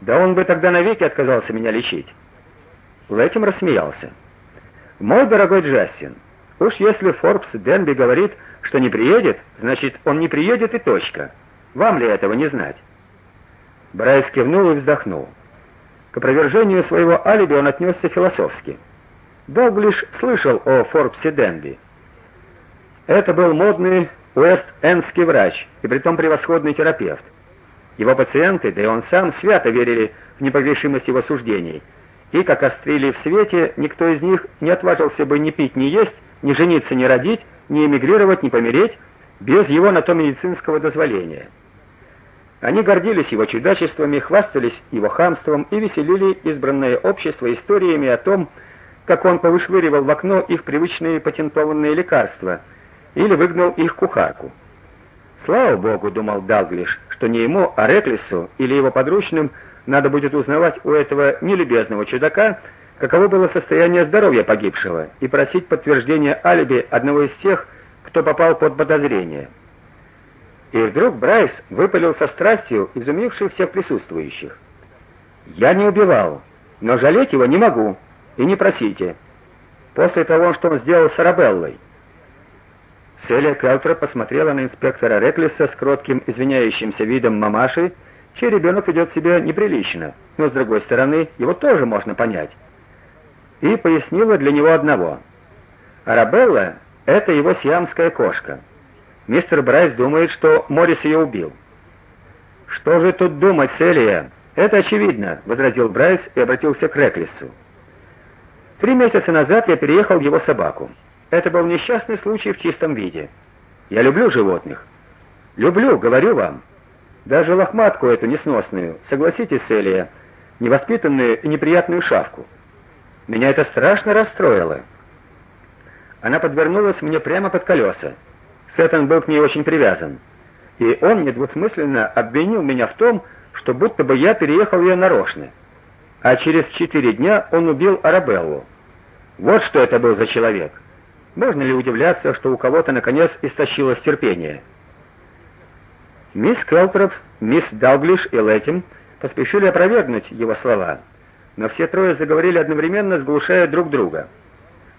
Да он бы тогда навеки отказался меня лечить. Лэтим рассмеялся. Мой дорогой Джастин, уж если Форбс Денби говорит, что не приедет, значит, он не приедет и точка. Вам ли этого не знать? Брайс кивнул и вздохнул. К опровержению своего алиби он отнесся философски. Далглиш слышал о Форбсе Денби. Это был модный уэст-эндский врач, и притом превосходный терапевт. Его пациенты, да и он сам свято верили в непогрешимость его суждений. И как острили в свете, никто из них не отважился бы ни пить, ни есть, ни жениться, ни родить, ни эмигрировать, ни помереть без его на то медицинского дозволения. Они гордились его чудачествами, хвастались его хамством и веселили избранное общество историями о том, как он повышвыривал в окно их привычные патентованные лекарства или выгнал их кухарку. Слава богу, думал Далглиш, что не ему, а Реклису или его подручным надо будет узнавать у этого нелюбезного чудака, каково было состояние здоровья погибшего, и просить подтверждения алиби одного из тех, кто попал под подозрение. И вдруг Брайс выпалил со страстью, изумившей всех присутствующих. Я не убивал, но жалеть его не могу, и не просите. После того, что он сделал с Арабеллой. Селия Келтер посмотрела на инспектора Реклиса с кротким извиняющимся видом мамаши, чей ребенок ведет себя неприлично, но с другой стороны, его тоже можно понять. И пояснила для него одного. Арабелла это его сиамская кошка. Мистер Брайс думает, что Морис ее убил. Что же тут думать, Селия? Это очевидно, возразил Брайс и обратился к Реклису. Три месяца назад я переехал его собаку. Это был несчастный случай в чистом виде. Я люблю животных. Люблю, говорю вам. Даже лохматку эту несносную, согласитесь, Селия, невоспитанную и неприятную шавку. Меня это страшно расстроило. Она подвернулась мне прямо под колеса. Сеттон был к ней очень привязан. И он недвусмысленно обвинил меня в том, что будто бы я переехал ее нарочно. А через четыре дня он убил Арабеллу. Вот что это был за человек. Можно ли удивляться, что у кого-то наконец истощилось терпение? Мисс Келтроп, мисс Далглиш и Лэтим поспешили опровергнуть его слова, но все трое заговорили одновременно, сглушая друг друга.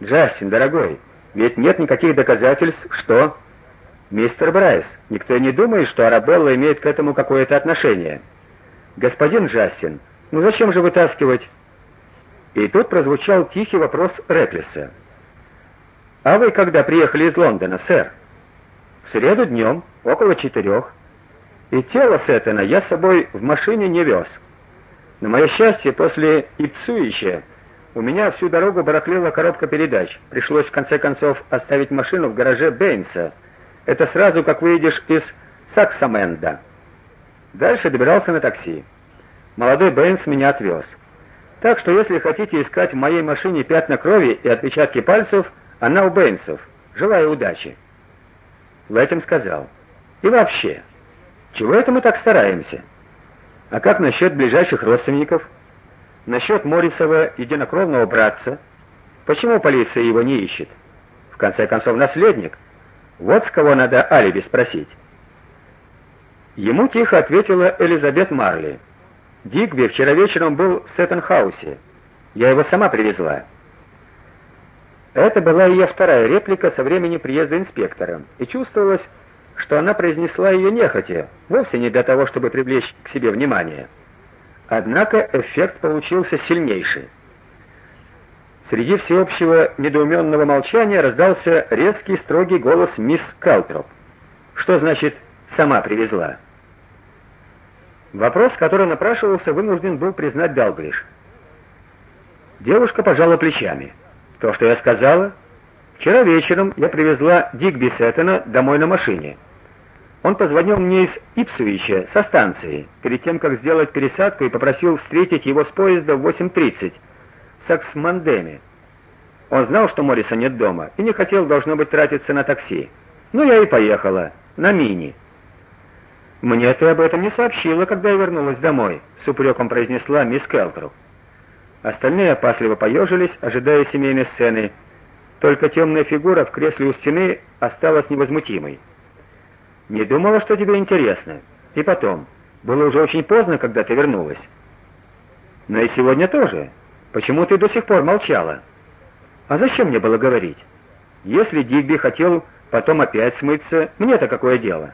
"Джастин, дорогой, ведь нет никаких доказательств, что мистер Брайс, никто не думает, что Арабелла имеет к этому какое-то отношение. Господин Джастин, ну зачем же вытаскивать?" И тут прозвучал тихий вопрос Реклиса. А вы когда приехали из Лондона, сэр? В среду днем, около четырех. И тело Сеттена я с собой в машине не вез. На мое счастье, после Ипсуича у меня всю дорогу барахлила коробка передач. Пришлось в конце концов оставить машину в гараже Бейнса. Это сразу, как выйдешь из Саксаменда. Дальше добирался на такси. Молодой Бейнс меня отвез. Так что если хотите искать в моей машине пятна крови и отпечатки пальцев, она у Бенсов. Желаю удачи. Лэтим сказал: "И вообще, чего это мы так стараемся? А как насчет ближайших родственников? Насчет Морисова единокровного братца? Почему полиция его не ищет? В конце концов, наследник. Вот с кого надо алиби спросить". Ему тихо ответила Элизабет Марли. Дигби вчера вечером был в Сеттенхаусе. Я его сама привезла. Это была ее вторая реплика со времени приезда инспектора, и чувствовалось, что она произнесла ее нехотя, вовсе не для того, чтобы привлечь к себе внимание. Однако эффект получился сильнейший. Среди всеобщего недоуменного молчания раздался резкий строгий голос мисс Калтроп. Что значит сама привезла? Вопрос, который напрашивался, вынужден был признать Далглиш. Девушка пожала плечами. То, что я сказала, вчера вечером я привезла Дигби Сеттона домой на машине. Он позвонил мне из Ипсвича со станции, перед тем как сделать пересадку и попросил встретить его с поезда в 8:30 в Саксмандеме. Он знал, что Мориса нет дома, и не хотел должно быть тратиться на такси. Ну я и поехала на мини. Мне ты об этом не сообщила, когда я вернулась домой, с упреком произнесла мисс Келтроп. Остальные опасливо поежились, ожидая семейной сцены. Только темная фигура в кресле у стены осталась невозмутимой. Не думала, что тебе интересно. И потом, было уже очень поздно, когда ты вернулась. Но и сегодня тоже. Почему ты до сих пор молчала? А зачем мне было говорить? Если Дигби хотел потом опять смыться, мне-то какое дело?